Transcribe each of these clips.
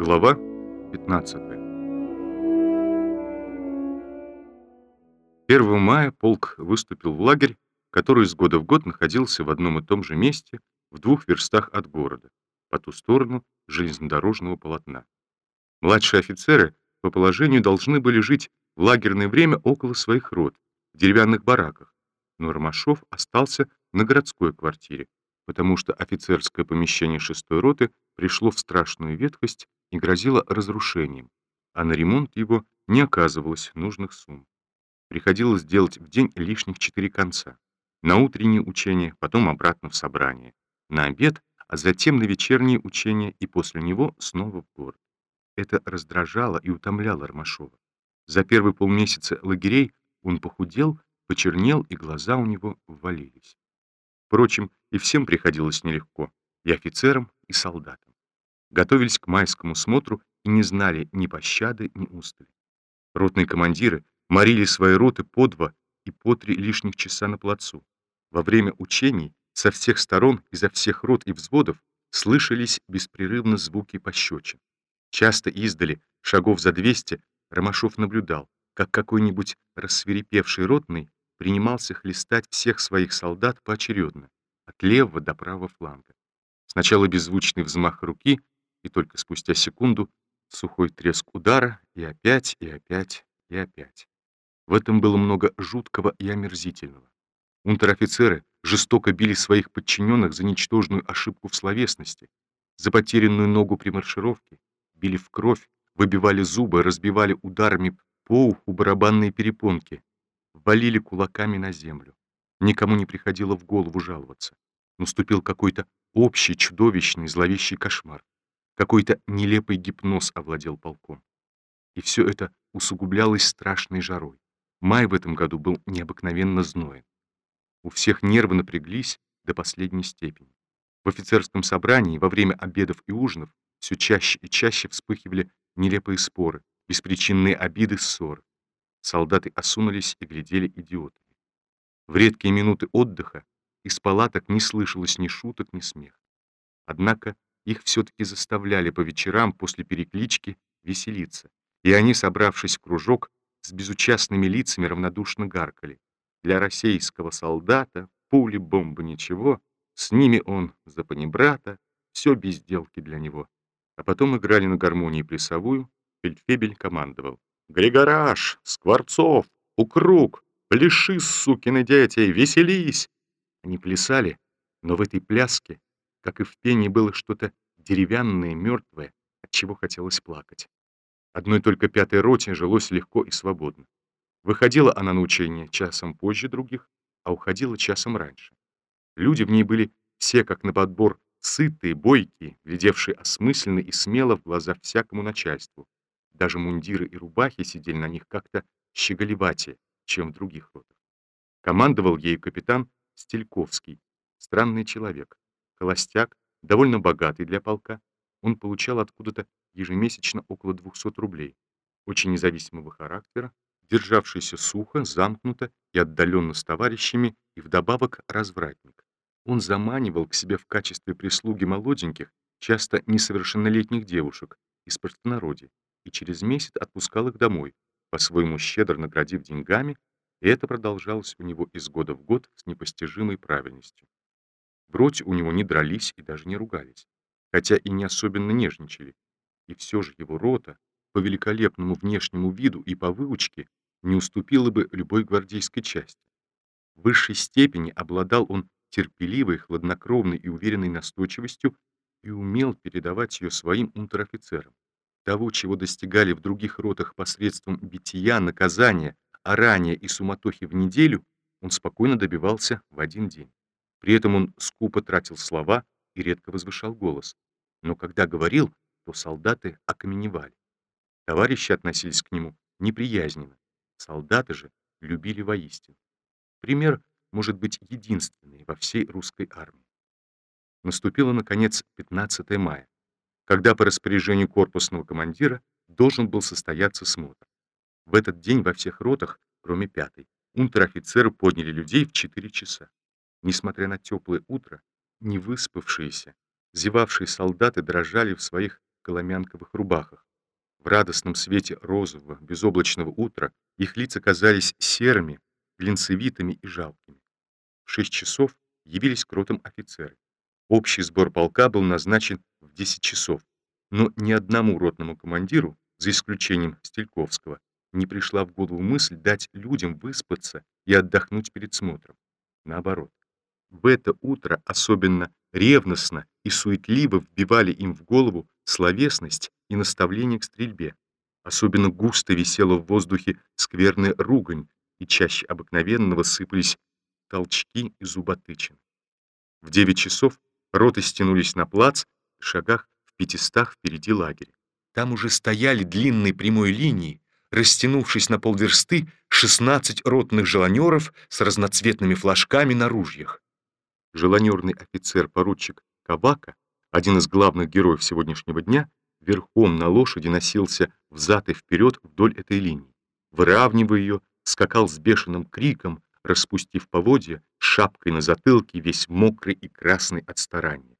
Глава 15 1 мая полк выступил в лагерь, который с года в год находился в одном и том же месте в двух верстах от города, по ту сторону железнодорожного полотна. Младшие офицеры по положению должны были жить в лагерное время около своих рот, в деревянных бараках, но Ромашов остался на городской квартире, потому что офицерское помещение шестой роты пришло в страшную ветхость и грозило разрушением, а на ремонт его не оказывалось нужных сумм. Приходилось делать в день лишних четыре конца. На утреннее учение, потом обратно в собрание, на обед, а затем на вечернее учение и после него снова в город. Это раздражало и утомляло Ромашова. За первые полмесяца лагерей он похудел, почернел, и глаза у него ввалились. Впрочем, и всем приходилось нелегко, и офицерам, и солдатам. Готовились к майскому смотру и не знали ни пощады, ни устали. Ротные командиры морили свои роты по два и по три лишних часа на плацу. Во время учений со всех сторон, изо всех рот и взводов, слышались беспрерывно звуки пощечин. Часто издали, шагов за двести, Ромашов наблюдал, как какой-нибудь рассверепевший ротный принимался хлестать всех своих солдат поочередно, от левого до правого фланга. Сначала беззвучный взмах руки, и только спустя секунду сухой треск удара, и опять, и опять, и опять. В этом было много жуткого и омерзительного. Унтер-офицеры жестоко били своих подчиненных за ничтожную ошибку в словесности, за потерянную ногу при маршировке, били в кровь, выбивали зубы, разбивали ударами по уху барабанные перепонки, валили кулаками на землю. Никому не приходило в голову жаловаться. Наступил какой-то общий, чудовищный, зловещий кошмар. Какой-то нелепый гипноз овладел полком. И все это усугублялось страшной жарой. Май в этом году был необыкновенно зноен. У всех нервы напряглись до последней степени. В офицерском собрании во время обедов и ужинов все чаще и чаще вспыхивали нелепые споры, беспричинные обиды, ссоры. Солдаты осунулись и глядели идиотами. В редкие минуты отдыха из палаток не слышалось ни шуток, ни смеха. Однако их все-таки заставляли по вечерам после переклички веселиться, и они, собравшись в кружок, с безучастными лицами равнодушно гаркали. Для российского солдата пули, бомбы, ничего, с ними он за панибрата, все безделки для него. А потом играли на гармонии плясовую, Фельдфебель командовал. «Григораж! Скворцов! Укруг! Пляши, сукины дети! Веселись!» Они плясали, но в этой пляске, как и в пении, было что-то деревянное, мертвое, от чего хотелось плакать. Одной только пятой роте жилось легко и свободно. Выходила она на учение часом позже других, а уходила часом раньше. Люди в ней были все, как на подбор, сытые, бойкие, глядевшие осмысленно и смело в глаза всякому начальству. Даже мундиры и рубахи сидели на них как-то щеголеватее, чем в других ротах. Командовал ею капитан Стельковский, странный человек, холостяк, довольно богатый для полка. Он получал откуда-то ежемесячно около 200 рублей, очень независимого характера, державшийся сухо, замкнуто и отдаленно с товарищами, и вдобавок развратник. Он заманивал к себе в качестве прислуги молоденьких, часто несовершеннолетних девушек из простонародья, и через месяц отпускал их домой, по-своему щедро наградив деньгами, и это продолжалось у него из года в год с непостижимой правильностью. В роте у него не дрались и даже не ругались, хотя и не особенно нежничали, и все же его рота, по великолепному внешнему виду и по выучке, не уступила бы любой гвардейской части. В высшей степени обладал он терпеливой, хладнокровной и уверенной настойчивостью и умел передавать ее своим унтер-офицерам. Того, чего достигали в других ротах посредством бития, наказания, орания и суматохи в неделю, он спокойно добивался в один день. При этом он скупо тратил слова и редко возвышал голос. Но когда говорил, то солдаты окаменевали. Товарищи относились к нему неприязненно. Солдаты же любили воистину. Пример может быть единственный во всей русской армии. Наступило, наконец, 15 мая, когда по распоряжению корпусного командира должен был состояться смотр. В этот день во всех ротах, кроме пятой, унтер-офицеры подняли людей в 4 часа. Несмотря на теплое утро, невыспавшиеся, зевавшие солдаты дрожали в своих коломянковых рубахах. В радостном свете розового, безоблачного утра их лица казались серыми, глинцевитыми и жалкими. В шесть часов явились к ротам офицеры. Общий сбор полка был назначен в 10 часов, но ни одному ротному командиру, за исключением Стельковского, не пришла в голову мысль дать людям выспаться и отдохнуть перед смотром. Наоборот, в это утро особенно ревностно и суетливо вбивали им в голову словесность и наставление к стрельбе. Особенно густо висела в воздухе скверная ругань, и чаще обыкновенного сыпались толчки и зуботычин. В девять часов роты стянулись на плац в шагах в пятистах впереди лагеря. Там уже стояли длинной прямой линии, растянувшись на полверсты, 16 ротных желанеров с разноцветными флажками на ружьях. Желанерный офицер-поручик Кавака, один из главных героев сегодняшнего дня, верхом на лошади носился взад и вперед вдоль этой линии. Выравнивая ее, скакал с бешеным криком, распустив поводья, шапкой на затылке, весь мокрый и красный от старания.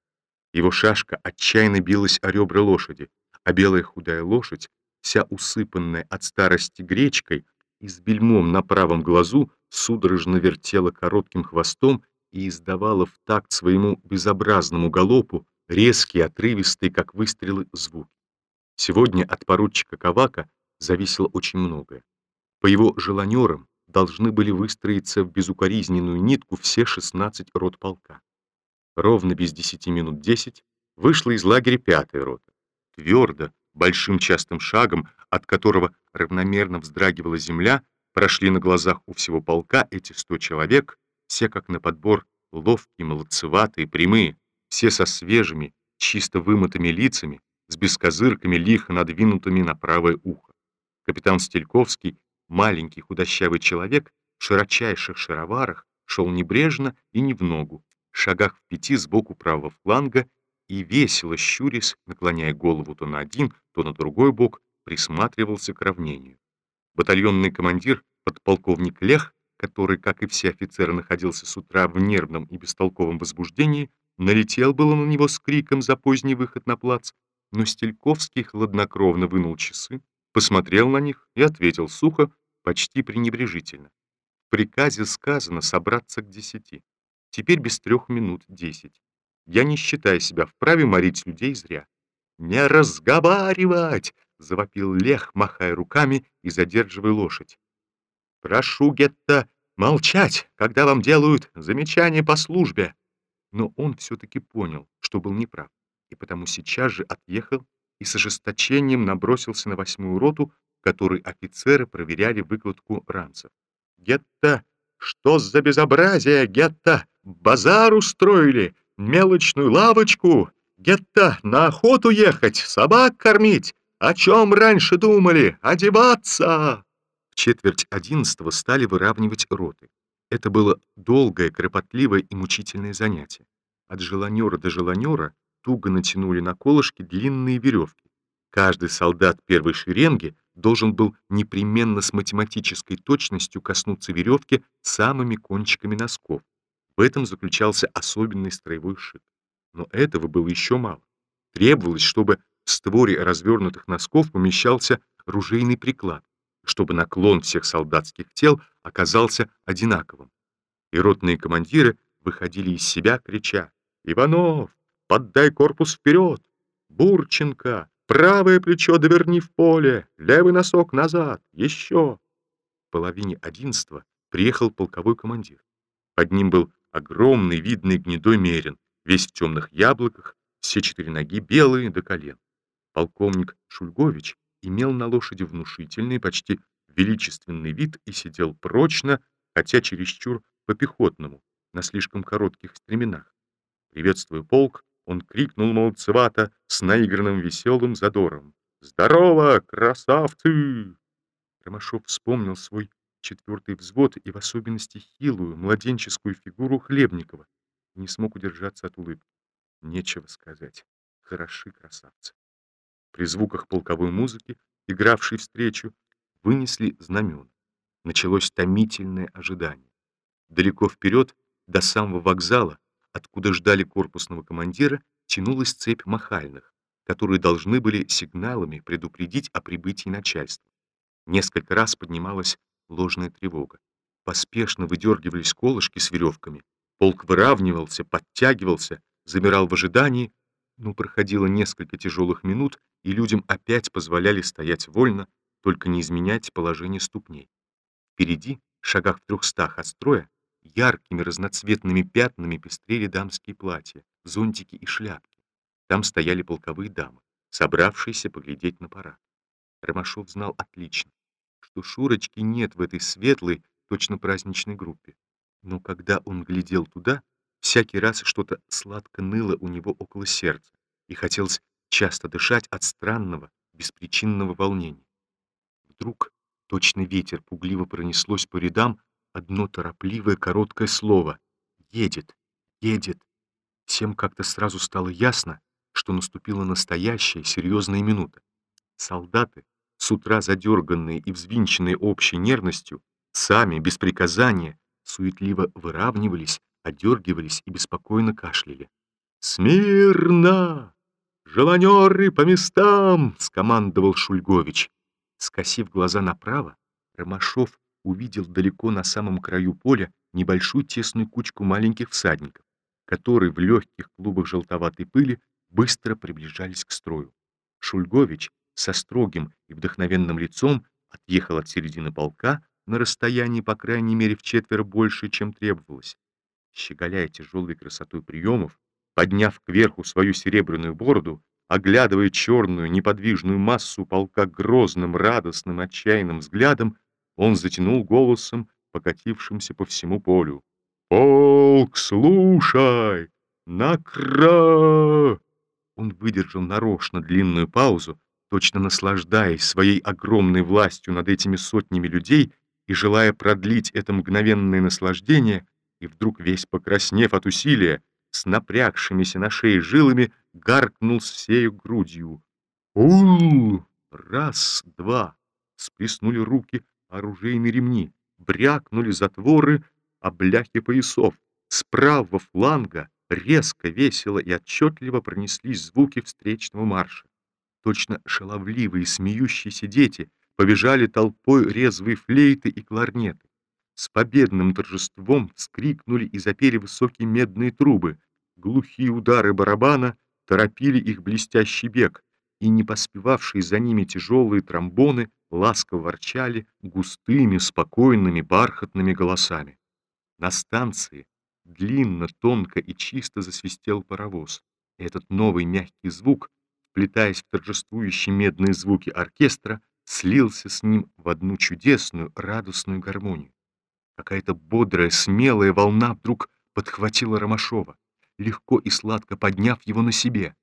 Его шашка отчаянно билась о ребра лошади, а белая худая лошадь вся усыпанная от старости гречкой и с бельмом на правом глазу, судорожно вертела коротким хвостом и издавала в такт своему безобразному галопу резкие, отрывистые, как выстрелы, звуки. Сегодня от поручика Кавака зависело очень многое. По его желанерам должны были выстроиться в безукоризненную нитку все 16 рот полка. Ровно без 10 минут 10 вышла из лагеря пятая рота. Твердо, большим частым шагом, от которого равномерно вздрагивала земля, прошли на глазах у всего полка эти сто человек, все как на подбор ловкие, молодцеватые, прямые, все со свежими, чисто вымытыми лицами, с бескозырками, лихо надвинутыми на правое ухо. Капитан Стельковский, маленький худощавый человек, в широчайших шароварах, шел небрежно и не в ногу, в шагах в пяти сбоку правого фланга и весело щурясь, наклоняя голову то на один, то на другой бок, присматривался к равнению. Батальонный командир, подполковник Лех, который, как и все офицеры, находился с утра в нервном и бестолковом возбуждении, налетел было на него с криком за поздний выход на плац, но Стельковский хладнокровно вынул часы, посмотрел на них и ответил сухо, почти пренебрежительно. В приказе сказано собраться к десяти. Теперь без трех минут десять. Я не считаю себя вправе морить людей зря. «Не разговаривать!» — завопил Лех, махая руками и задерживая лошадь. «Прошу, Гетта, молчать, когда вам делают замечания по службе!» Но он все-таки понял, что был неправ, и потому сейчас же отъехал и с ожесточением набросился на восьмую роту, которой офицеры проверяли выкладку ранцев. «Гетта, что за безобразие, Гетта? Базар устроили! мелочную лавочку, гетто на охоту ехать, собак кормить. О чем раньше думали? Одеваться!» Четверть одиннадцатого стали выравнивать роты. Это было долгое, кропотливое и мучительное занятие. От желанера до желанера туго натянули на колышки длинные веревки. Каждый солдат первой шеренги должен был непременно с математической точностью коснуться веревки самыми кончиками носков. В этом заключался особенный строевой шик. Но этого было еще мало. Требовалось, чтобы в створе развернутых носков помещался ружейный приклад, чтобы наклон всех солдатских тел оказался одинаковым. И ротные командиры выходили из себя, крича «Иванов, поддай корпус вперед! Бурченко, правое плечо доверни в поле, левый носок назад, еще!» В половине одиннадцатого приехал полковой командир. Под ним был огромный видный гнедой мерин, весь в темных яблоках, все четыре ноги белые до колен. Полковник Шульгович имел на лошади внушительный, почти величественный вид и сидел прочно, хотя чересчур по-пехотному, на слишком коротких стременах. Приветствуя полк, он крикнул молодцевато с наигранным веселым задором. «Здорово, красавцы!» Ромашов вспомнил свой четвертый взвод и в особенности хилую, младенческую фигуру Хлебникова. Не смог удержаться от улыбки. Нечего сказать. Хороши красавцы. При звуках полковой музыки, игравшей встречу, вынесли знамена. Началось томительное ожидание. Далеко вперед, до самого вокзала, откуда ждали корпусного командира, тянулась цепь махальных, которые должны были сигналами предупредить о прибытии начальства. Несколько раз поднималась ложная тревога. Поспешно выдергивались колышки с веревками. Полк выравнивался, подтягивался, замирал в ожидании, но проходило несколько тяжелых минут, и людям опять позволяли стоять вольно, только не изменять положение ступней. Впереди, в шагах в трехстах от строя, яркими разноцветными пятнами пестрели дамские платья, зонтики и шляпки. Там стояли полковые дамы, собравшиеся поглядеть на парад. Ромашов знал отлично, что Шурочки нет в этой светлой, точно праздничной группе. Но когда он глядел туда, всякий раз что-то сладко ныло у него около сердца, и хотелось часто дышать от странного, беспричинного волнения. Вдруг точно ветер пугливо пронеслось по рядам одно торопливое короткое слово «Едет, едет». Всем как-то сразу стало ясно, что наступила настоящая серьезная минута. Солдаты, с утра задерганные и взвинченные общей нервностью, сами, без приказания, суетливо выравнивались, одергивались и беспокойно кашляли. «Смирно! Желанеры по местам!» — скомандовал Шульгович. Скосив глаза направо, Ромашов увидел далеко на самом краю поля небольшую тесную кучку маленьких всадников, которые в легких клубах желтоватой пыли быстро приближались к строю. Шульгович со строгим и вдохновенным лицом отъехал от середины полка на расстоянии, по крайней мере, в четверо больше, чем требовалось. Щеголяя тяжелой красотой приемов, подняв кверху свою серебряную бороду, оглядывая черную неподвижную массу полка грозным, радостным, отчаянным взглядом, он затянул голосом, покатившимся по всему полю. «Полк, слушай! Накра!» Он выдержал нарочно длинную паузу, точно наслаждаясь своей огромной властью над этими сотнями людей и желая продлить это мгновенное наслаждение, и вдруг весь покраснев от усилия, с напрягшимися на шее жилами, гаркнул с всею грудью. «Ул!» Раз, два. Сплеснули руки оружейные ремни, брякнули затворы, а бляхи поясов. С правого фланга резко, весело и отчетливо пронеслись звуки встречного марша. Точно шаловливые смеющиеся дети побежали толпой резвые флейты и кларнеты. С победным торжеством вскрикнули и запели высокие медные трубы. Глухие удары барабана торопили их блестящий бег, и не поспевавшие за ними тяжелые тромбоны ласково ворчали густыми, спокойными, бархатными голосами. На станции длинно, тонко и чисто засвистел паровоз. И этот новый мягкий звук, вплетаясь в торжествующие медные звуки оркестра, слился с ним в одну чудесную, радостную гармонию. Какая-то бодрая, смелая волна вдруг подхватила Ромашова, легко и сладко подняв его на себе.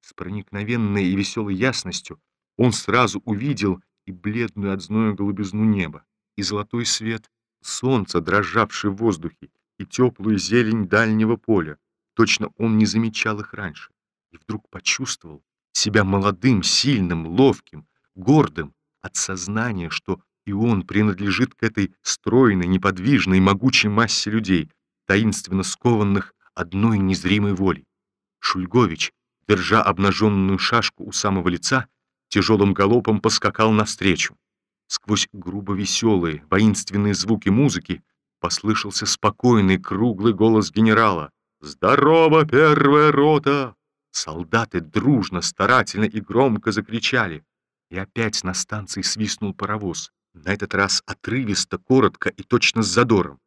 С проникновенной и веселой ясностью он сразу увидел и бледную от зноя голубизну неба, и золотой свет солнца, дрожавший в воздухе, и теплую зелень дальнего поля. Точно он не замечал их раньше. И вдруг почувствовал себя молодым, сильным, ловким, гордым от сознания, что и он принадлежит к этой стройной, неподвижной, могучей массе людей, таинственно скованных одной незримой волей. Шульгович, держа обнаженную шашку у самого лица, тяжелым галопом поскакал навстречу. Сквозь грубо веселые, воинственные звуки музыки послышался спокойный круглый голос генерала. «Здорово, первая рота!» Солдаты дружно, старательно и громко закричали. И опять на станции свистнул паровоз. На этот раз отрывисто, коротко и точно с задором.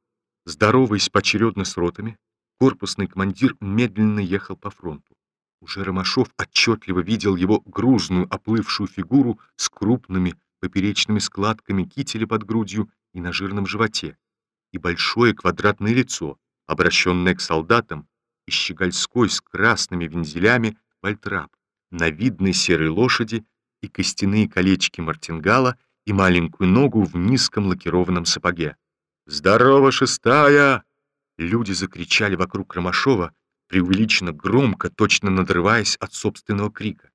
Здороваясь поочередно с ротами, корпусный командир медленно ехал по фронту. Уже Ромашов отчетливо видел его грузную, оплывшую фигуру с крупными поперечными складками кителя под грудью и на жирном животе, и большое квадратное лицо, обращенное к солдатам, и щегольской с красными вензелями вальтрап, на видной серой лошади и костяные колечки мартингала и маленькую ногу в низком лакированном сапоге. «Здорово, шестая!» Люди закричали вокруг Ромашова, преувеличенно громко, точно надрываясь от собственного крика.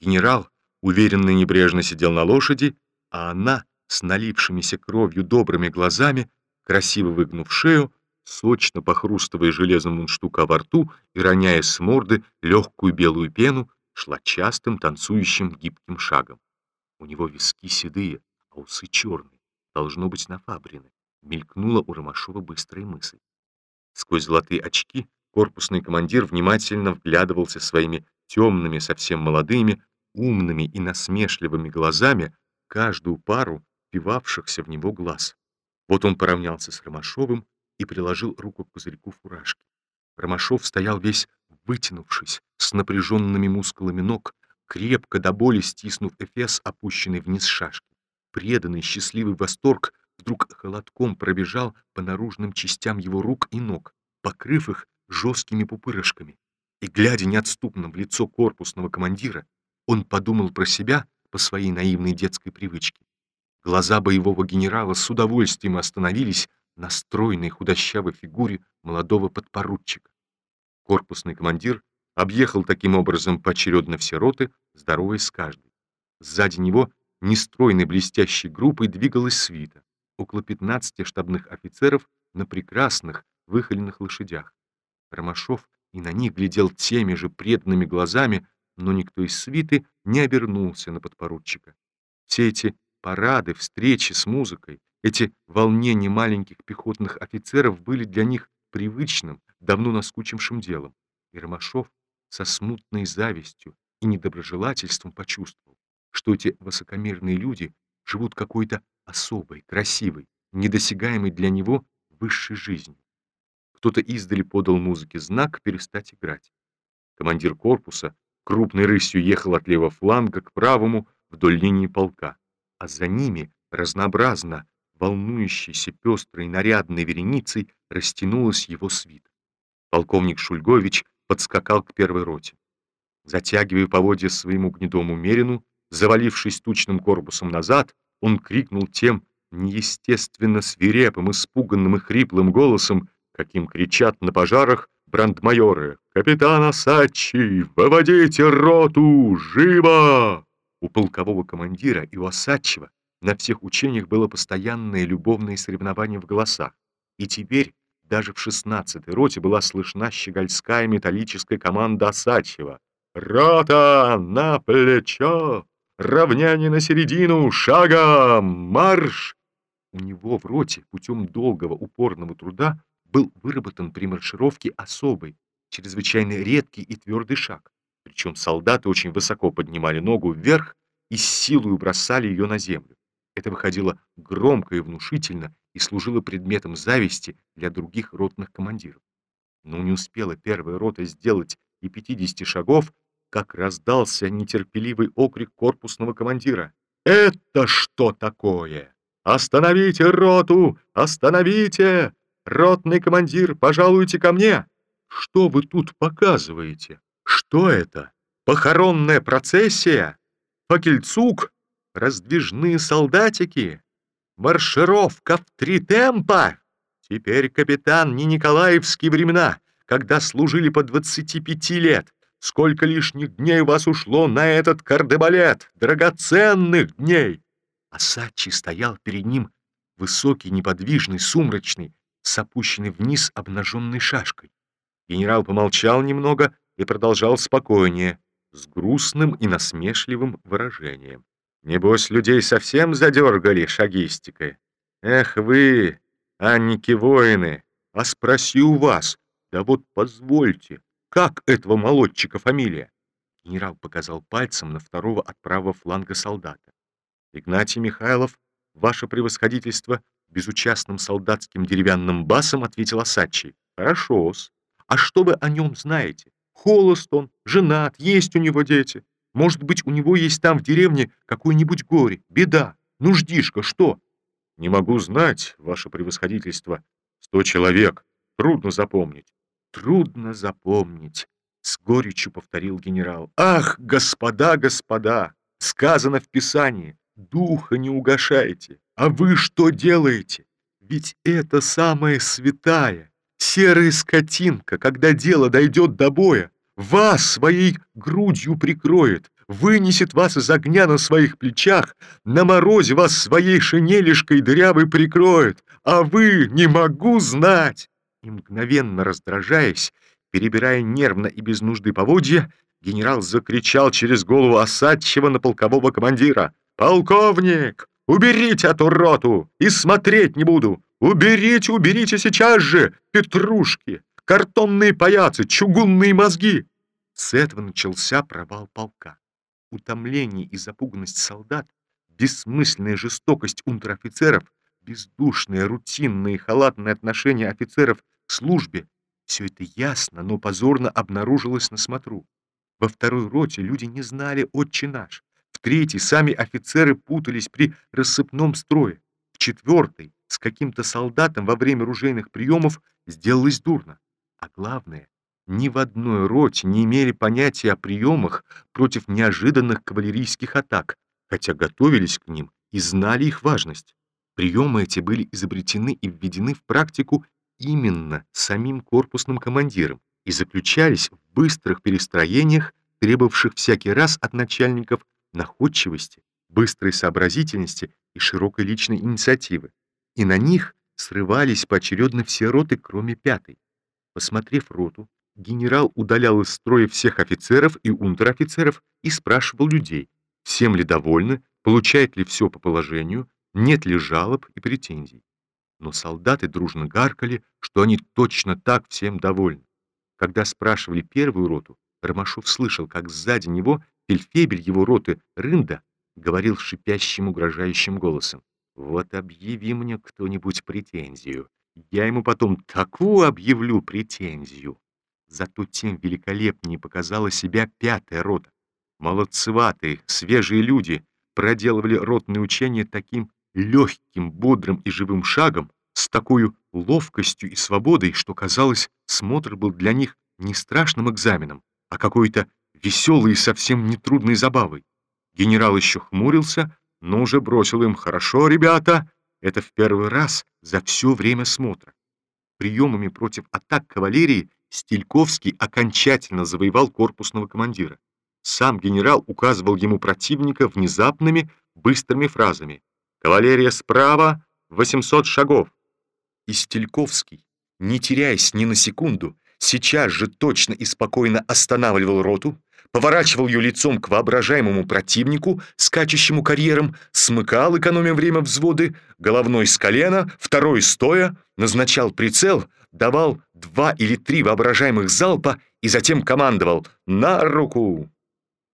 Генерал уверенно и небрежно сидел на лошади, а она, с налившимися кровью добрыми глазами, красиво выгнув шею, сочно похрустывая железом мундштука во рту и роняя с морды легкую белую пену, шла частым, танцующим, гибким шагом. У него виски седые, а усы черные. Должно быть нафабрены. Мелькнула у Ромашова быстрая мысль. Сквозь золотые очки корпусный командир внимательно вглядывался своими темными, совсем молодыми, умными и насмешливыми глазами каждую пару впивавшихся в него глаз. Вот он поравнялся с Ромашовым и приложил руку к козырьку фуражки. Ромашов стоял весь вытянувшись, с напряженными мускулами ног, крепко до боли стиснув эфес, опущенный вниз шашки. Преданный, счастливый восторг вдруг холодком пробежал по наружным частям его рук и ног, покрыв их жесткими пупырышками. И, глядя неотступно в лицо корпусного командира, он подумал про себя по своей наивной детской привычке. Глаза боевого генерала с удовольствием остановились на стройной худощавой фигуре молодого подпоручика. Корпусный командир объехал таким образом поочередно все роты, здороваясь с каждой. Сзади него нестройной блестящей группой двигалась свита, около 15 штабных офицеров на прекрасных, выхоленных лошадях. Ромашов и на них глядел теми же преданными глазами, но никто из свиты не обернулся на подпоручика. Все эти парады, встречи с музыкой, эти волнения маленьких пехотных офицеров были для них привычным, давно наскучившим делом. И Ромашов со смутной завистью и недоброжелательством почувствовал, что эти высокомерные люди живут какой-то особой, красивой, недосягаемой для него высшей жизнью. Кто-то издали подал музыке знак перестать играть. Командир корпуса крупной рысью ехал от левого фланга к правому вдоль линии полка, а за ними разнообразно волнующейся пестрой нарядной вереницей растянулась его свита. Полковник Шульгович подскакал к первой роте. Затягивая поводья своему гнедому мерину, завалившись тучным корпусом назад, он крикнул тем неестественно свирепым, испуганным и хриплым голосом, каким кричат на пожарах брандмайоры. «Капитан Осадчий, выводите роту! Живо!» У полкового командира и у Осадчего на всех учениях было постоянное любовное соревнование в голосах. И теперь даже в шестнадцатой роте была слышна щегольская металлическая команда Осадчева. «Рота! На плечо! Равняние на середину! Шагом! Марш!» У него в роте путем долгого упорного труда был выработан при маршировке особый, чрезвычайно редкий и твердый шаг. Причем солдаты очень высоко поднимали ногу вверх и с силой бросали ее на землю. Это выходило громко и внушительно и служило предметом зависти для других ротных командиров. Но не успела первая рота сделать и 50 шагов, как раздался нетерпеливый окрик корпусного командира. «Это что такое? Остановите роту! Остановите! Ротный командир, пожалуйте ко мне! Что вы тут показываете? Что это? Похоронная процессия? Факельцук? раздвижные солдатики, маршировка в три темпа. Теперь, капитан, не Николаевские времена, когда служили по 25 лет. Сколько лишних дней вас ушло на этот кардебалет, драгоценных дней!» Асачи стоял перед ним, высокий, неподвижный, сумрачный, с опущенной вниз обнаженной шашкой. Генерал помолчал немного и продолжал спокойнее, с грустным и насмешливым выражением. Небось, людей совсем задергали шагистикой. Эх вы, Анники-воины, а спроси у вас, да вот позвольте, как этого молодчика фамилия? Генерал показал пальцем на второго от правого фланга солдата. Игнатий Михайлов, ваше превосходительство, безучастным солдатским деревянным басом ответил Осадчий. Хорошо-с. А что вы о нем знаете? Холост он, женат, есть у него дети. Может быть, у него есть там в деревне какое-нибудь горе, беда, нуждишка, что? Не могу знать, ваше превосходительство. Сто человек. Трудно запомнить. Трудно запомнить, с горечью повторил генерал. Ах, господа, господа, сказано в Писании, духа не угашайте. А вы что делаете? Ведь это самое святая, серая скотинка, когда дело дойдет до боя, вас своей грудью прикроет, вынесет вас из огня на своих плечах, на морозе вас своей шинелишкой дырявой прикроет, а вы не могу знать!» И мгновенно раздражаясь, перебирая нервно и без нужды поводья, генерал закричал через голову осадчего на полкового командира. «Полковник, уберите эту роту! И смотреть не буду! Уберите, уберите сейчас же! Петрушки, картонные паяцы, чугунные мозги!» С этого начался провал полка. Утомление и запуганность солдат, бессмысленная жестокость унтер-офицеров, бездушное, рутинное и халатное отношение офицеров к службе — все это ясно, но позорно обнаружилось на смотру. Во второй роте люди не знали «Отче наш». В третьей сами офицеры путались при рассыпном строе. В четвертой с каким-то солдатом во время ружейных приемов сделалось дурно. А главное, ни в одной роте не имели понятия о приемах против неожиданных кавалерийских атак, хотя готовились к ним и знали их важность. Приемы эти были изобретены и введены в практику именно самим корпусным командиром и заключались в быстрых перестроениях, требовавших всякий раз от начальников находчивости, быстрой сообразительности и широкой личной инициативы. И на них срывались поочередно все роты, кроме пятой. Посмотрев роту, генерал удалял из строя всех офицеров и унтер-офицеров и спрашивал людей, всем ли довольны, получает ли все по положению, нет ли жалоб и претензий. Но солдаты дружно гаркали, что они точно так всем довольны. Когда спрашивали первую роту, Ромашов слышал, как сзади него фельдфебель его роты Рында говорил шипящим угрожающим голосом. «Вот объяви мне кто-нибудь претензию. Я ему потом такую объявлю претензию». Зато тем великолепнее показала себя пятая рота. Молодцеватые, свежие люди проделывали ротные учения таким легким, бодрым и живым шагом, с такой ловкостью и свободой, что, казалось, смотр был для них не страшным экзаменом, а какой-то веселой и совсем нетрудной забавой. Генерал еще хмурился, но уже бросил им «Хорошо, ребята, это в первый раз за все время смотра». Приемами против атак кавалерии Стельковский окончательно завоевал корпусного командира. Сам генерал указывал ему противника внезапными, быстрыми фразами. «Кавалерия справа, 800 шагов». И Стельковский, не теряясь ни на секунду, сейчас же точно и спокойно останавливал роту, поворачивал ее лицом к воображаемому противнику, скачущему карьером, смыкал, экономя время взводы, головной с колена, второй стоя, назначал прицел, давал два или три воображаемых залпа и затем командовал «На руку!».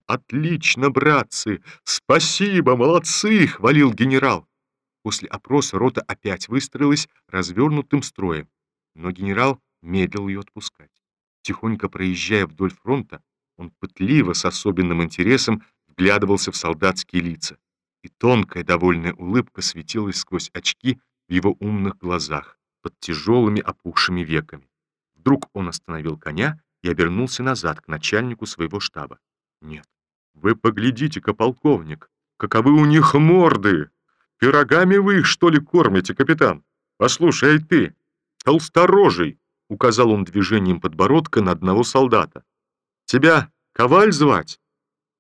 «Отлично, братцы! Спасибо, молодцы!» — хвалил генерал. После опроса рота опять выстроилась развернутым строем, но генерал медлил ее отпускать. Тихонько проезжая вдоль фронта, он пытливо, с особенным интересом, вглядывался в солдатские лица, и тонкая довольная улыбка светилась сквозь очки в его умных глазах, под тяжелыми опухшими веками. Вдруг он остановил коня и обернулся назад к начальнику своего штаба. «Нет, вы поглядите-ка, полковник, каковы у них морды! Пирогами вы их, что ли, кормите, капитан? Послушай, ты, толсторожий!» — указал он движением подбородка на одного солдата. «Тебя Коваль звать?»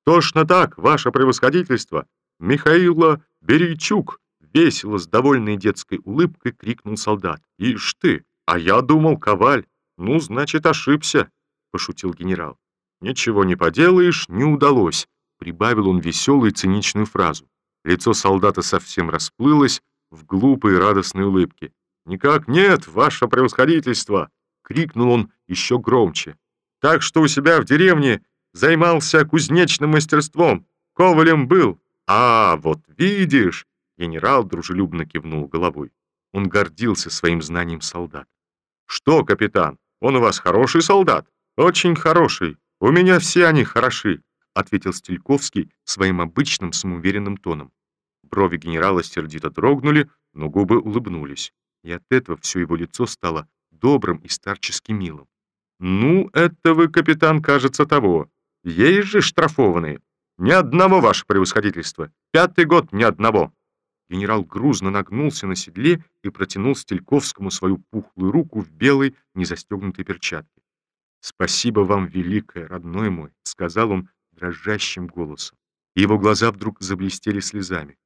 «Точно так, ваше превосходительство! Михаила Берейчук!» Весело, с довольной детской улыбкой крикнул солдат. «Ишь ты! А я думал, Коваль! Ну, значит, ошибся!» — пошутил генерал. «Ничего не поделаешь, не удалось!» — прибавил он веселую циничную фразу. Лицо солдата совсем расплылось в глупой радостной улыбке. «Никак нет, ваше превосходительство!» — крикнул он еще громче. «Так что у себя в деревне займался кузнечным мастерством, ковалем был. А, вот видишь!» — генерал дружелюбно кивнул головой. Он гордился своим знанием солдат. «Что, капитан, он у вас хороший солдат?» «Очень хороший. У меня все они хороши», — ответил Стельковский своим обычным самоуверенным тоном. Брови генерала сердито дрогнули, но губы улыбнулись и от этого все его лицо стало добрым и старчески милым. «Ну, это вы, капитан, кажется, того. Есть же штрафованные. Ни одного, ваше превосходительство. Пятый год ни одного». Генерал грузно нагнулся на седле и протянул Стельковскому свою пухлую руку в белой, незастегнутой перчатке. «Спасибо вам, великое, родной мой», — сказал он дрожащим голосом. Его глаза вдруг заблестели слезами.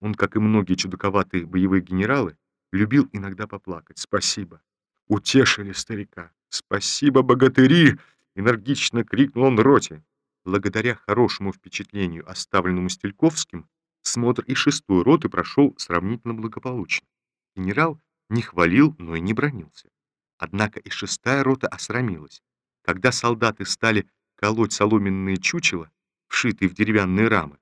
Он, как и многие чудаковатые боевые генералы, Любил иногда поплакать. Спасибо. Утешили старика. Спасибо, богатыри! Энергично крикнул он роте. Благодаря хорошему впечатлению, оставленному Стельковским, смотр и шестой роты прошел сравнительно благополучно. Генерал не хвалил, но и не бронился. Однако и шестая рота осрамилась. Когда солдаты стали колоть соломенные чучела, вшитые в деревянные рамы,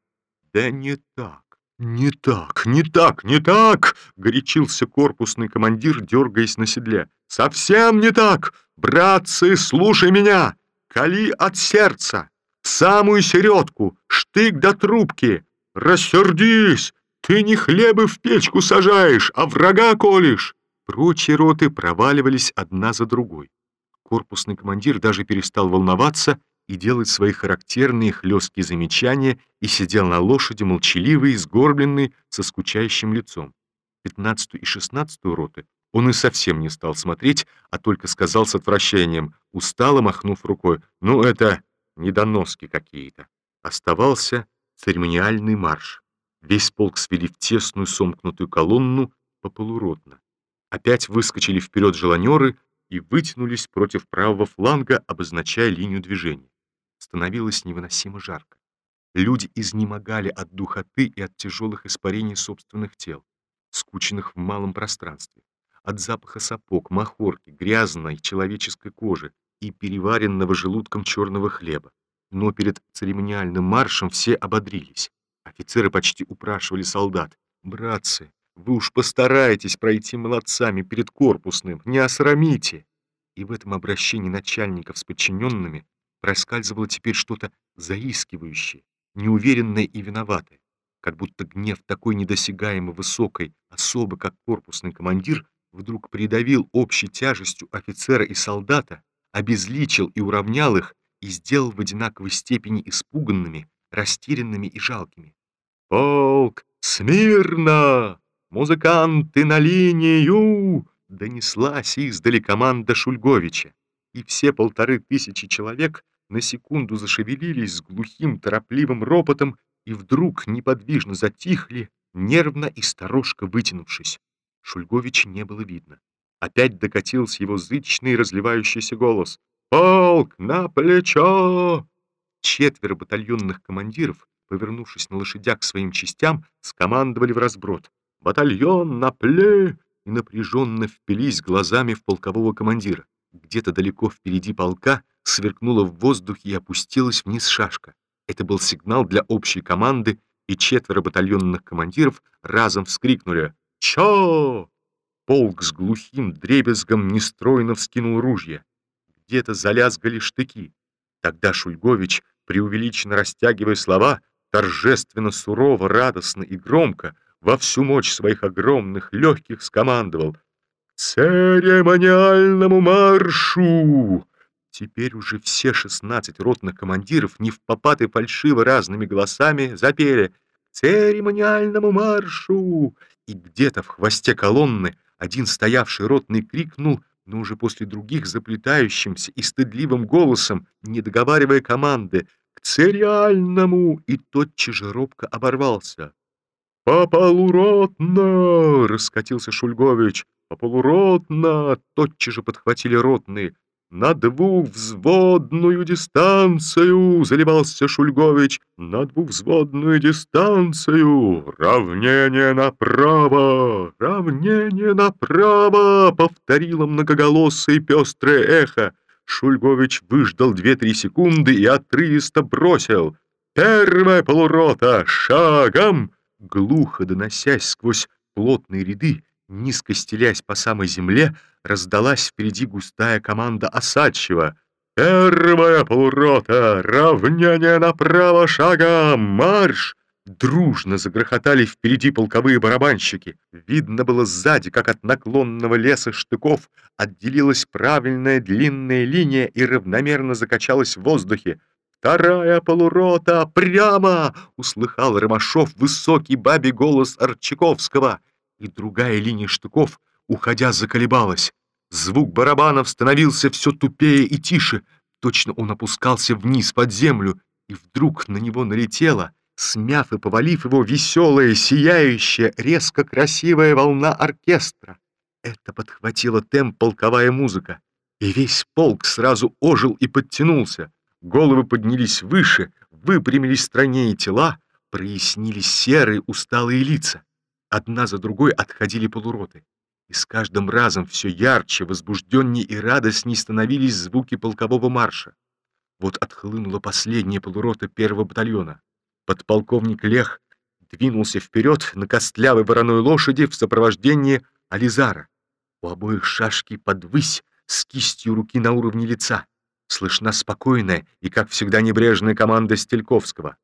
«Да не так, не так, не так, не так!» — горячился корпусный командир, дергаясь на седле. «Совсем не так! Братцы, слушай меня! Кали от сердца! В самую середку! Штык до трубки! Рассердись! Ты не хлебы в печку сажаешь, а врага колешь!» Прочие роты проваливались одна за другой. Корпусный командир даже перестал волноваться и делать свои характерные хлесткие замечания и сидел на лошади молчаливый, сгорбленный, со скучающим лицом. Пятнадцатую и шестнадцатую роты он и совсем не стал смотреть, а только сказал с отвращением, устало махнув рукой, «Ну, это недоноски какие-то». Оставался церемониальный марш. Весь полк свели в тесную сомкнутую колонну по полуротно. Опять выскочили вперед желанеры и вытянулись против правого фланга, обозначая линию движения. Становилось невыносимо жарко. Люди изнемогали от духоты и от тяжелых испарений собственных тел, скученных в малом пространстве, от запаха сапог, махорки, грязной человеческой кожи и переваренного желудком черного хлеба. Но перед церемониальным маршем все ободрились. Офицеры почти упрашивали солдат. «Братцы, вы уж постарайтесь пройти молодцами перед корпусным, не осрамите!» И в этом обращении начальников с подчиненными проскальзывало теперь что-то заискивающее, неуверенное и виноватое, как будто гнев такой недосягаемо высокой особы, как корпусный командир, вдруг придавил общей тяжестью офицера и солдата, обезличил и уравнял их и сделал в одинаковой степени испуганными, растерянными и жалкими. «Полк, смирно! Музыканты на линию!» Донеслась издали команда Шульговича, и все полторы тысячи человек на секунду зашевелились с глухим торопливым ропотом и вдруг неподвижно затихли, нервно и сторожко вытянувшись. Шульговича не было видно. Опять докатился его зычный разливающийся голос. «Полк на плечо!» Четверо батальонных командиров, повернувшись на лошадях к своим частям, скомандовали в разброд. «Батальон на пле!» и напряженно впились глазами в полкового командира. Где-то далеко впереди полка сверкнула в воздухе и опустилась вниз шашка. Это был сигнал для общей команды, и четверо батальонных командиров разом вскрикнули «Чо!». Полк с глухим дребезгом нестройно вскинул ружья. Где-то залязгали штыки. Тогда Шульгович, преувеличенно растягивая слова, торжественно, сурово, радостно и громко, во всю мощь своих огромных легких скомандовал «Церемониальному маршу!» Теперь уже все шестнадцать ротных командиров не в попад и фальшиво разными голосами запели «Церемониальному маршу!» И где-то в хвосте колонны один стоявший ротный крикнул, но уже после других заплетающимся и стыдливым голосом, не договаривая команды, «К цереальному!» и тотчас же робко оборвался. «По полуротно!» — раскатился Шульгович. «По полуротно!» — тотчас же подхватили ротные. «На двухвзводную дистанцию!» — заливался Шульгович. «На двухвзводную дистанцию! Равнение направо! Равнение направо!» — повторило многоголосое пестрое эхо. Шульгович выждал две-три секунды и отрывисто бросил. «Первая полурота! Шагом!» Глухо доносясь сквозь плотные ряды, низко стелясь по самой земле, раздалась впереди густая команда Осадчева. «Первая полурота! Равнение направо шагом! Марш!» Дружно загрохотали впереди полковые барабанщики. Видно было сзади, как от наклонного леса штыков отделилась правильная длинная линия и равномерно закачалась в воздухе. «Вторая полурота! Прямо!» — услыхал Ромашов высокий бабий голос Арчаковского. И другая линия штыков, уходя, заколебалась. Звук барабанов становился все тупее и тише. Точно он опускался вниз под землю, и вдруг на него налетела, смяв и повалив его веселая, сияющая, резко красивая волна оркестра. Это подхватила темп полковая музыка, и весь полк сразу ожил и подтянулся. Головы поднялись выше, выпрямились стройнее тела, прояснились серые усталые лица. Одна за другой отходили полуроты. И с каждым разом все ярче, возбужденнее и радостней становились звуки полкового марша. Вот отхлынула последняя полурота первого батальона. Подполковник Лех двинулся вперед на костлявой вороной лошади в сопровождении Ализара. У обоих шашки подвысь с кистью руки на уровне лица. Слышна спокойная и, как всегда, небрежная команда Стельковского.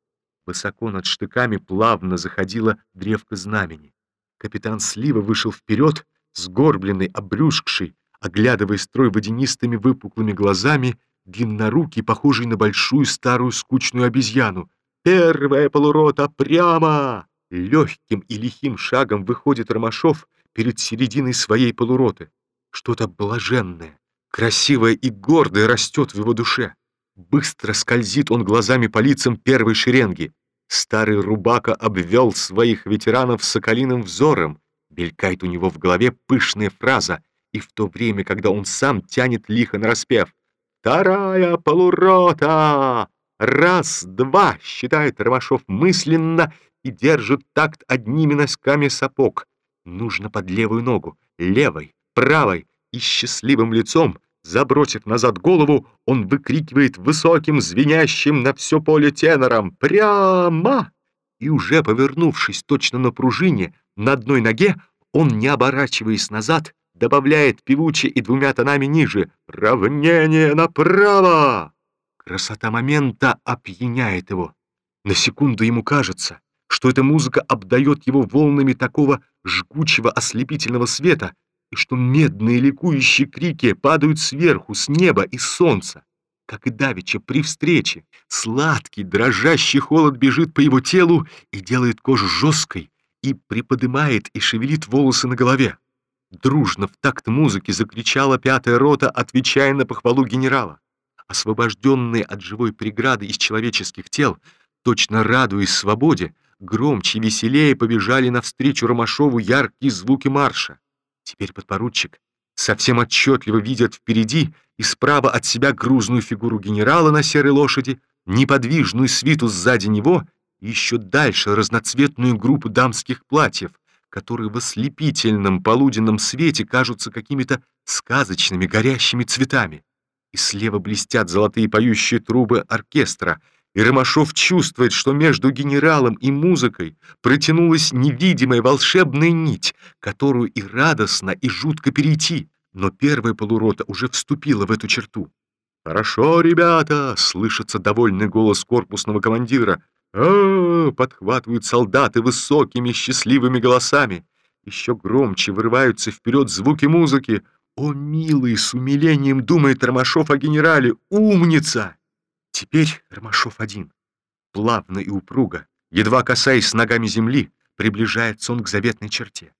Высоко над штыками плавно заходила древко знамени. Капитан Слива вышел вперед, сгорбленный, обрюшкший, оглядывая строй водянистыми выпуклыми глазами, длиннорукий, похожий на большую старую скучную обезьяну. «Первая полурота прямо!» Легким и лихим шагом выходит Ромашов перед серединой своей полуроты. Что-то блаженное, красивое и гордое растет в его душе. Быстро скользит он глазами по лицам первой шеренги. Старый Рубака обвел своих ветеранов соколиным взором. Белькает у него в голове пышная фраза, и в то время, когда он сам тянет лихо на распев «Вторая полурота!» «Раз, два!» — считает Ромашов мысленно и держит такт одними носками сапог. Нужно под левую ногу, левой, правой и счастливым лицом, забросив назад голову, он выкрикивает высоким, звенящим на все поле тенором «Прямо!» И уже повернувшись точно на пружине, на одной ноге, он, не оборачиваясь назад, добавляет певуче и двумя тонами ниже «Равнение направо!» Красота момента опьяняет его. На секунду ему кажется, что эта музыка обдает его волнами такого жгучего ослепительного света, и что медные ликующие крики падают сверху, с неба и солнца. Как и давеча при встрече, сладкий, дрожащий холод бежит по его телу и делает кожу жесткой, и приподымает и шевелит волосы на голове. Дружно в такт музыки закричала пятая рота, отвечая на похвалу генерала. Освобожденные от живой преграды из человеческих тел, точно радуясь свободе, громче и веселее побежали навстречу Ромашову яркие звуки марша. Теперь подпоручик совсем отчетливо видит впереди и справа от себя грузную фигуру генерала на серой лошади, неподвижную свиту сзади него и еще дальше разноцветную группу дамских платьев, которые в ослепительном полуденном свете кажутся какими-то сказочными горящими цветами. И слева блестят золотые поющие трубы оркестра — и Ромашов чувствует, что между генералом и музыкой протянулась невидимая волшебная нить, которую и радостно, и жутко перейти, но первая полурота уже вступила в эту черту. «Хорошо, ребята!» — слышится довольный голос корпусного командира. а, подхватывают солдаты высокими счастливыми голосами. Еще громче вырываются вперед звуки музыки. «О, милый!» — с умилением думает Ромашов о генерале. «Умница!» Теперь Ромашов один. Плавно и упруго, едва касаясь ногами земли, приближается он к заветной черте.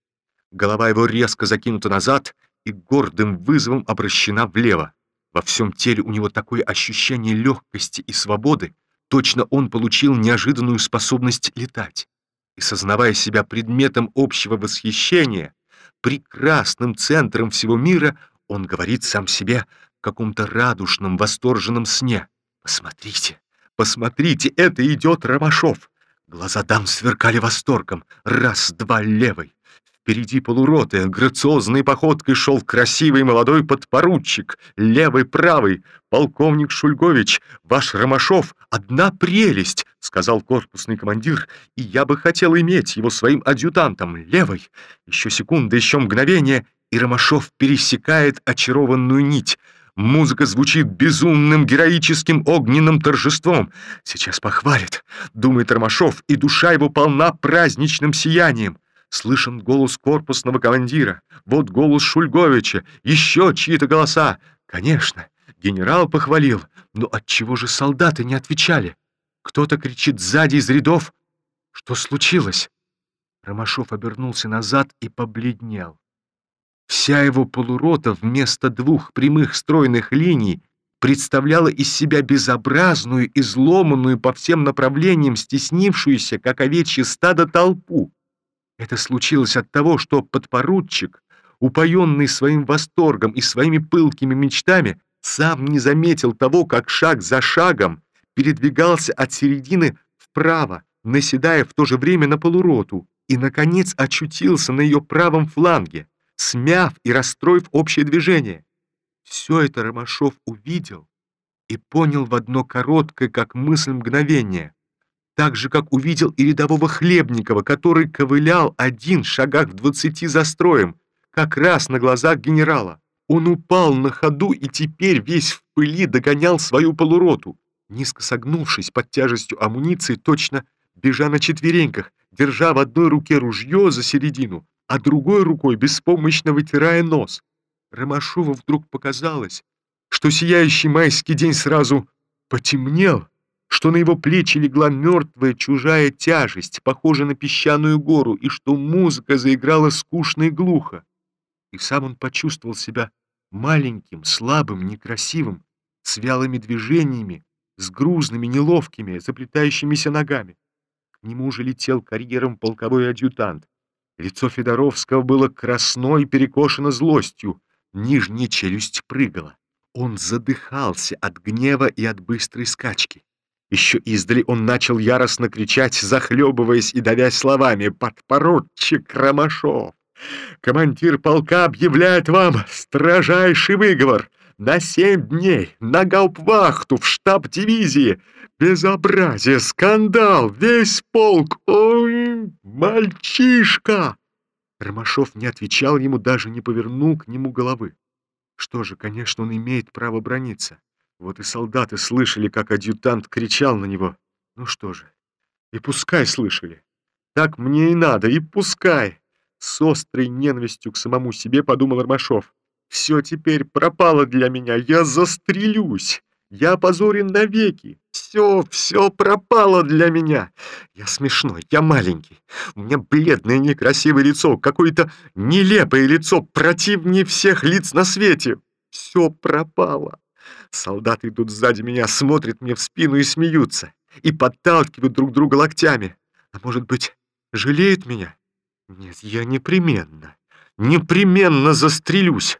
Голова его резко закинута назад и гордым вызовом обращена влево. Во всем теле у него такое ощущение легкости и свободы, точно он получил неожиданную способность летать. И сознавая себя предметом общего восхищения, прекрасным центром всего мира, он говорит сам себе в каком-то радушном, восторженном сне — Посмотрите, посмотрите, это идет Ромашов. Глаза дам сверкали восторгом. Раз, два, левой. Впереди полуроты, грациозной походкой шел красивый молодой подпоручик, левый, правый, полковник Шульгович, ваш Ромашов — одна прелесть, — сказал корпусный командир, и я бы хотел иметь его своим адъютантом, левой. Еще секунда, еще мгновение, и Ромашов пересекает очарованную нить — Музыка звучит безумным, героическим, огненным торжеством. Сейчас похвалит, думает Ромашов, и душа его полна праздничным сиянием. Слышен голос корпусного командира, вот голос Шульговича, еще чьи-то голоса. Конечно, генерал похвалил, но отчего же солдаты не отвечали? Кто-то кричит сзади из рядов. Что случилось? Ромашов обернулся назад и побледнел. Вся его полурота вместо двух прямых стройных линий представляла из себя безобразную, изломанную по всем направлениям, стеснившуюся, как овечье стадо, толпу. Это случилось от того, что подпоручик, упоенный своим восторгом и своими пылкими мечтами, сам не заметил того, как шаг за шагом передвигался от середины вправо, наседая в то же время на полуроту, и, наконец, очутился на ее правом фланге, смяв и расстроив общее движение. Все это Ромашов увидел и понял в одно короткое, как мысль мгновение, так же, как увидел и рядового Хлебникова, который ковылял один шагах в двадцати за строем, как раз на глазах генерала. Он упал на ходу и теперь весь в пыли догонял свою полуроту, низко согнувшись под тяжестью амуниции, точно бежа на четвереньках, держа в одной руке ружье за середину, а другой рукой беспомощно вытирая нос. Ромашову вдруг показалось, что сияющий майский день сразу потемнел, что на его плечи легла мертвая чужая тяжесть, похожая на песчаную гору, и что музыка заиграла скучно и глухо. И сам он почувствовал себя маленьким, слабым, некрасивым, с вялыми движениями, с грузными, неловкими, заплетающимися ногами. К нему уже летел карьером полковой адъютант. Лицо Федоровского было красно и перекошено злостью, нижняя челюсть прыгала. Он задыхался от гнева и от быстрой скачки. Еще издали он начал яростно кричать, захлебываясь и давясь словами «Подпоручик Ромашов! Командир полка объявляет вам строжайший выговор! На семь дней, на гауптвахту, в штаб дивизии! Безобразие, скандал, весь полк! Ой, мальчишка!» Ромашов не отвечал ему, даже не повернул к нему головы. Что же, конечно, он имеет право брониться. Вот и солдаты слышали, как адъютант кричал на него. Ну что же, и пускай слышали. Так мне и надо, и пускай. С острой ненавистью к самому себе подумал Ромашов. Все теперь пропало для меня, я застрелюсь. Я опозорен навеки. Все, все пропало для меня. Я смешной, я маленький. У меня бледное некрасивое лицо, какое-то нелепое лицо, противнее всех лиц на свете. Все пропало. Солдаты идут сзади меня, смотрят мне в спину и смеются, и подталкивают друг друга локтями. А может быть, жалеют меня? Нет, я непременно, непременно застрелюсь.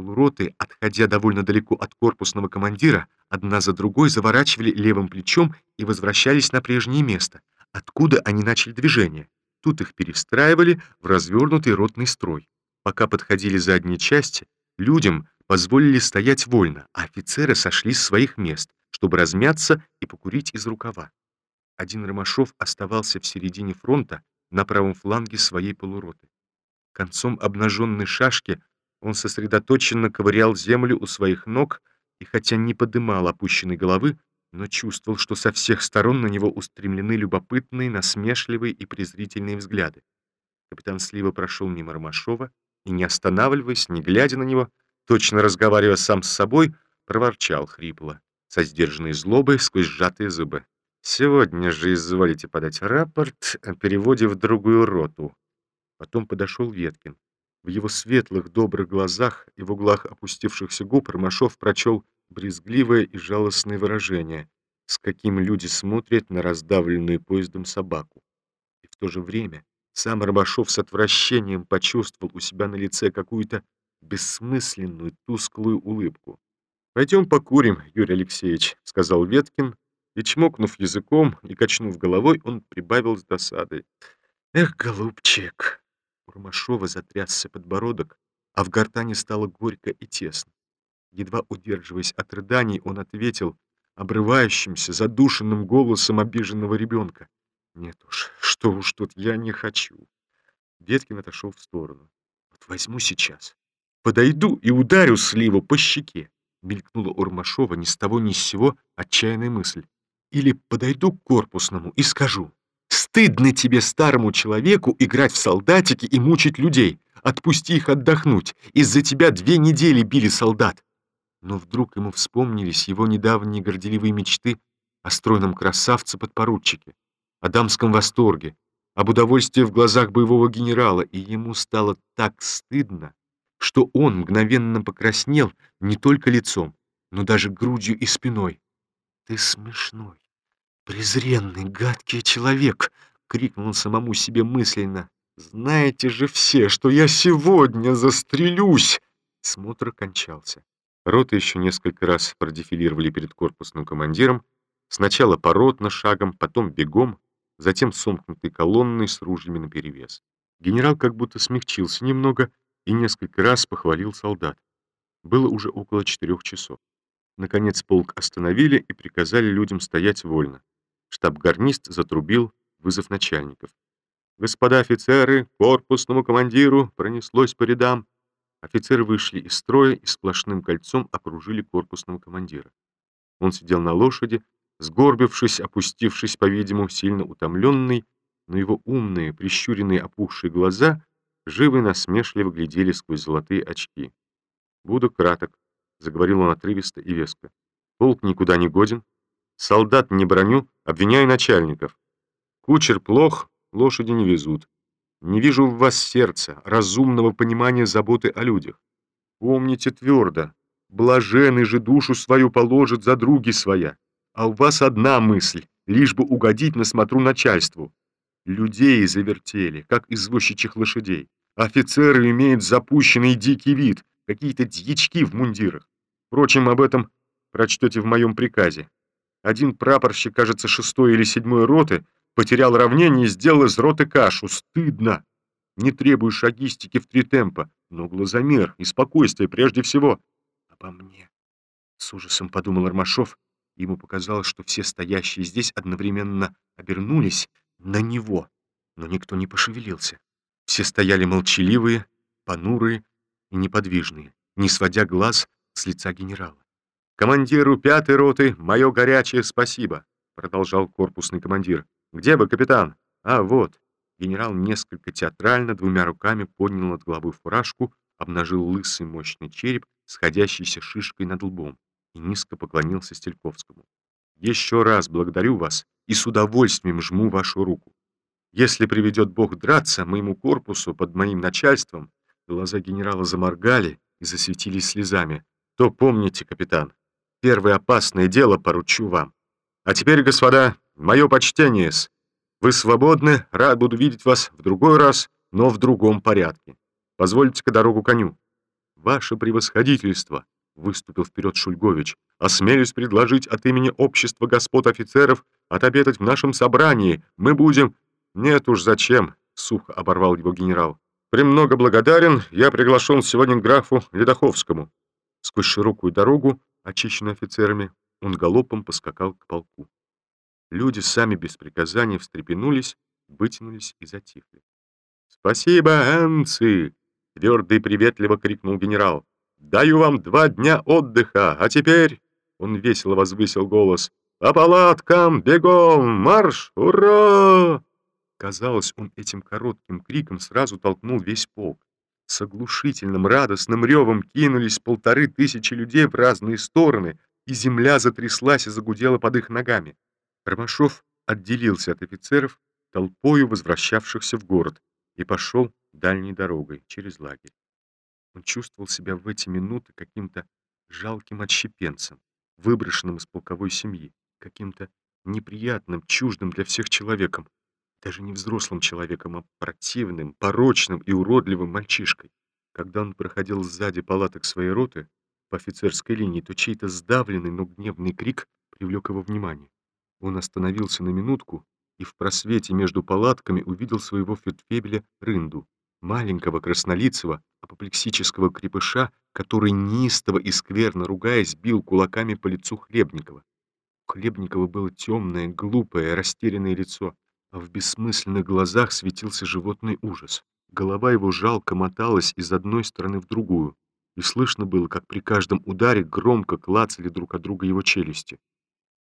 Полуроты, отходя довольно далеко от корпусного командира, одна за другой заворачивали левым плечом и возвращались на прежнее место, откуда они начали движение. Тут их перестраивали в развернутый ротный строй. Пока подходили задние части, людям позволили стоять вольно, а офицеры сошли с своих мест, чтобы размяться и покурить из рукава. Один Ромашов оставался в середине фронта на правом фланге своей полуроты. Концом обнаженной шашки он сосредоточенно ковырял землю у своих ног и, хотя не подымал опущенной головы, но чувствовал, что со всех сторон на него устремлены любопытные, насмешливые и презрительные взгляды. Капитан Слива прошел мимо Ромашова и, не останавливаясь, не глядя на него, точно разговаривая сам с собой, проворчал хрипло, со сдержанной злобой сквозь сжатые зубы. «Сегодня же изволите подать рапорт о переводе в другую роту». Потом подошел Веткин. В его светлых, добрых глазах и в углах опустившихся губ Ромашов прочел брезгливое и жалостное выражение, с каким люди смотрят на раздавленную поездом собаку. И в то же время сам Ромашов с отвращением почувствовал у себя на лице какую-то бессмысленную, тусклую улыбку. «Пойдем покурим, Юрий Алексеевич», — сказал Веткин, и, чмокнув языком и качнув головой, он прибавил с досадой. «Эх, голубчик!» Ромашова затрясся подбородок, а в гортане стало горько и тесно. Едва удерживаясь от рыданий, он ответил обрывающимся, задушенным голосом обиженного ребенка. «Нет уж, что уж тут, я не хочу». Веткин отошел в сторону. «Вот возьму сейчас, Подойду и ударю сливу по щеке. Мелькнула у ни с того ни с сего отчаянная мысль. Или подойду к корпусному и скажу. Стыдно тебе, старому человеку, играть в солдатики и мучить людей. Отпусти их отдохнуть. Из-за тебя две недели били солдат. Но вдруг ему вспомнились его недавние горделивые мечты о стройном красавце-подпоручике, о дамском восторге, об удовольствии в глазах боевого генерала, и ему стало так стыдно, что он мгновенно покраснел не только лицом, но даже грудью и спиной. «Ты смешной, презренный, гадкий человек!» — крикнул самому себе мысленно. «Знаете же все, что я сегодня застрелюсь!» Смотр кончался. Роты еще несколько раз продефилировали перед корпусным командиром, сначала поротно шагом, потом бегом, затем сомкнутой колонной с ружьями наперевес. Генерал как будто смягчился немного и несколько раз похвалил солдат. Было уже около четырех часов. Наконец полк остановили и приказали людям стоять вольно. Штаб-гарнист затрубил вызов начальников. «Господа офицеры, корпусному командиру!» пронеслось по рядам. Офицеры вышли из строя и сплошным кольцом окружили корпусного командира. Он сидел на лошади, сгорбившись, опустившись, по-видимому, сильно утомленный, но его умные, прищуренные, опухшие глаза живо и насмешливо глядели сквозь золотые очки. «Буду краток», — заговорил он отрывисто и веско. «Полк никуда не годен, солдат не броню, обвиняю начальников. Кучер плох, лошади не везут. Не вижу в вас сердца, разумного понимания заботы о людях. Помните твердо, блаженный же душу свою положит за други своя, а у вас одна мысль, лишь бы угодить на смотру начальству. Людей завертели, как извозчичьих лошадей. Офицеры имеют запущенный дикий вид, какие-то дьячки в мундирах. Впрочем, об этом прочтете в моем приказе. Один прапорщик, кажется, шестой или седьмой роты, потерял равнение и сделал из роты кашу. Стыдно. Не требую шагистики в три темпа, но глазомер и спокойствие прежде всего. Обо мне. С ужасом подумал Армашов. Ему показалось, что все стоящие здесь одновременно обернулись на него, но никто не пошевелился. Все стояли молчаливые, понурые и неподвижные, не сводя глаз с лица генерала. «Командиру пятой роты мое горячее спасибо», продолжал корпусный командир. «Где вы, капитан?» «А, вот». Генерал несколько театрально двумя руками поднял над головой фуражку, обнажил лысый мощный череп, сходящийся шишкой над лбом, и низко поклонился Стельковскому. «Еще раз благодарю вас и с удовольствием жму вашу руку. Если приведет Бог драться моему корпусу под моим начальством, глаза генерала заморгали и засветились слезами, то помните, капитан, первое опасное дело поручу вам. А теперь, господа, мое почтение -с. Вы свободны, рад буду видеть вас в другой раз, но в другом порядке. Позвольте-ка дорогу коню. Ваше превосходительство, выступил вперед Шульгович, осмелюсь предложить от имени общества господ офицеров отобедать в нашем собрании. Мы будем... Нет уж, зачем, сухо оборвал его генерал. «Премного благодарен, я приглашен сегодня к графу Ледоховскому». Сквозь широкую дорогу, очищенную офицерами, он галопом поскакал к полку. Люди сами без приказания встрепенулись, вытянулись и затихли. «Спасибо, Энци!» — твердо и приветливо крикнул генерал. «Даю вам два дня отдыха, а теперь...» — он весело возвысил голос. «По палаткам! Бегом! Марш! Ура!» Казалось, он этим коротким криком сразу толкнул весь полк. С оглушительным радостным ревом кинулись полторы тысячи людей в разные стороны, и земля затряслась и загудела под их ногами. Ромашов отделился от офицеров, толпою возвращавшихся в город, и пошел дальней дорогой, через лагерь. Он чувствовал себя в эти минуты каким-то жалким отщепенцем, выброшенным из полковой семьи, каким-то неприятным, чуждым для всех человеком, даже не взрослым человеком, а противным, порочным и уродливым мальчишкой. Когда он проходил сзади палаток своей роты по офицерской линии, то чей-то сдавленный, но гневный крик привлек его внимание. Он остановился на минутку и в просвете между палатками увидел своего фельдфебеля Рынду, маленького краснолицего, апоплексического крепыша, который неистово и скверно ругаясь бил кулаками по лицу Хлебникова. У Хлебникова было темное, глупое, растерянное лицо, а в бессмысленных глазах светился животный ужас. Голова его жалко моталась из одной стороны в другую, и слышно было, как при каждом ударе громко клацали друг от друга его челюсти.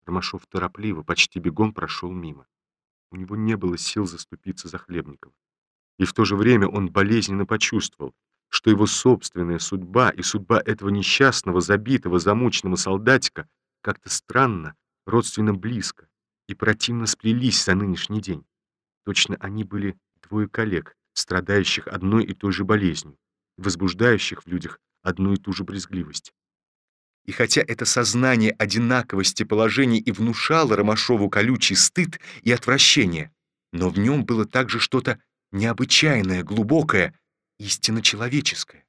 Ромашов торопливо, почти бегом прошел мимо. У него не было сил заступиться за Хлебникова. И в то же время он болезненно почувствовал, что его собственная судьба и судьба этого несчастного, забитого, замученного солдатика как-то странно, родственно близко и противно сплелись за нынешний день. Точно они были двое коллег, страдающих одной и той же болезнью, возбуждающих в людях одну и ту же брезгливость. И хотя это сознание одинаковости положений и внушало Ромашову колючий стыд и отвращение, но в нем было также что-то необычайное, глубокое, истинно человеческое.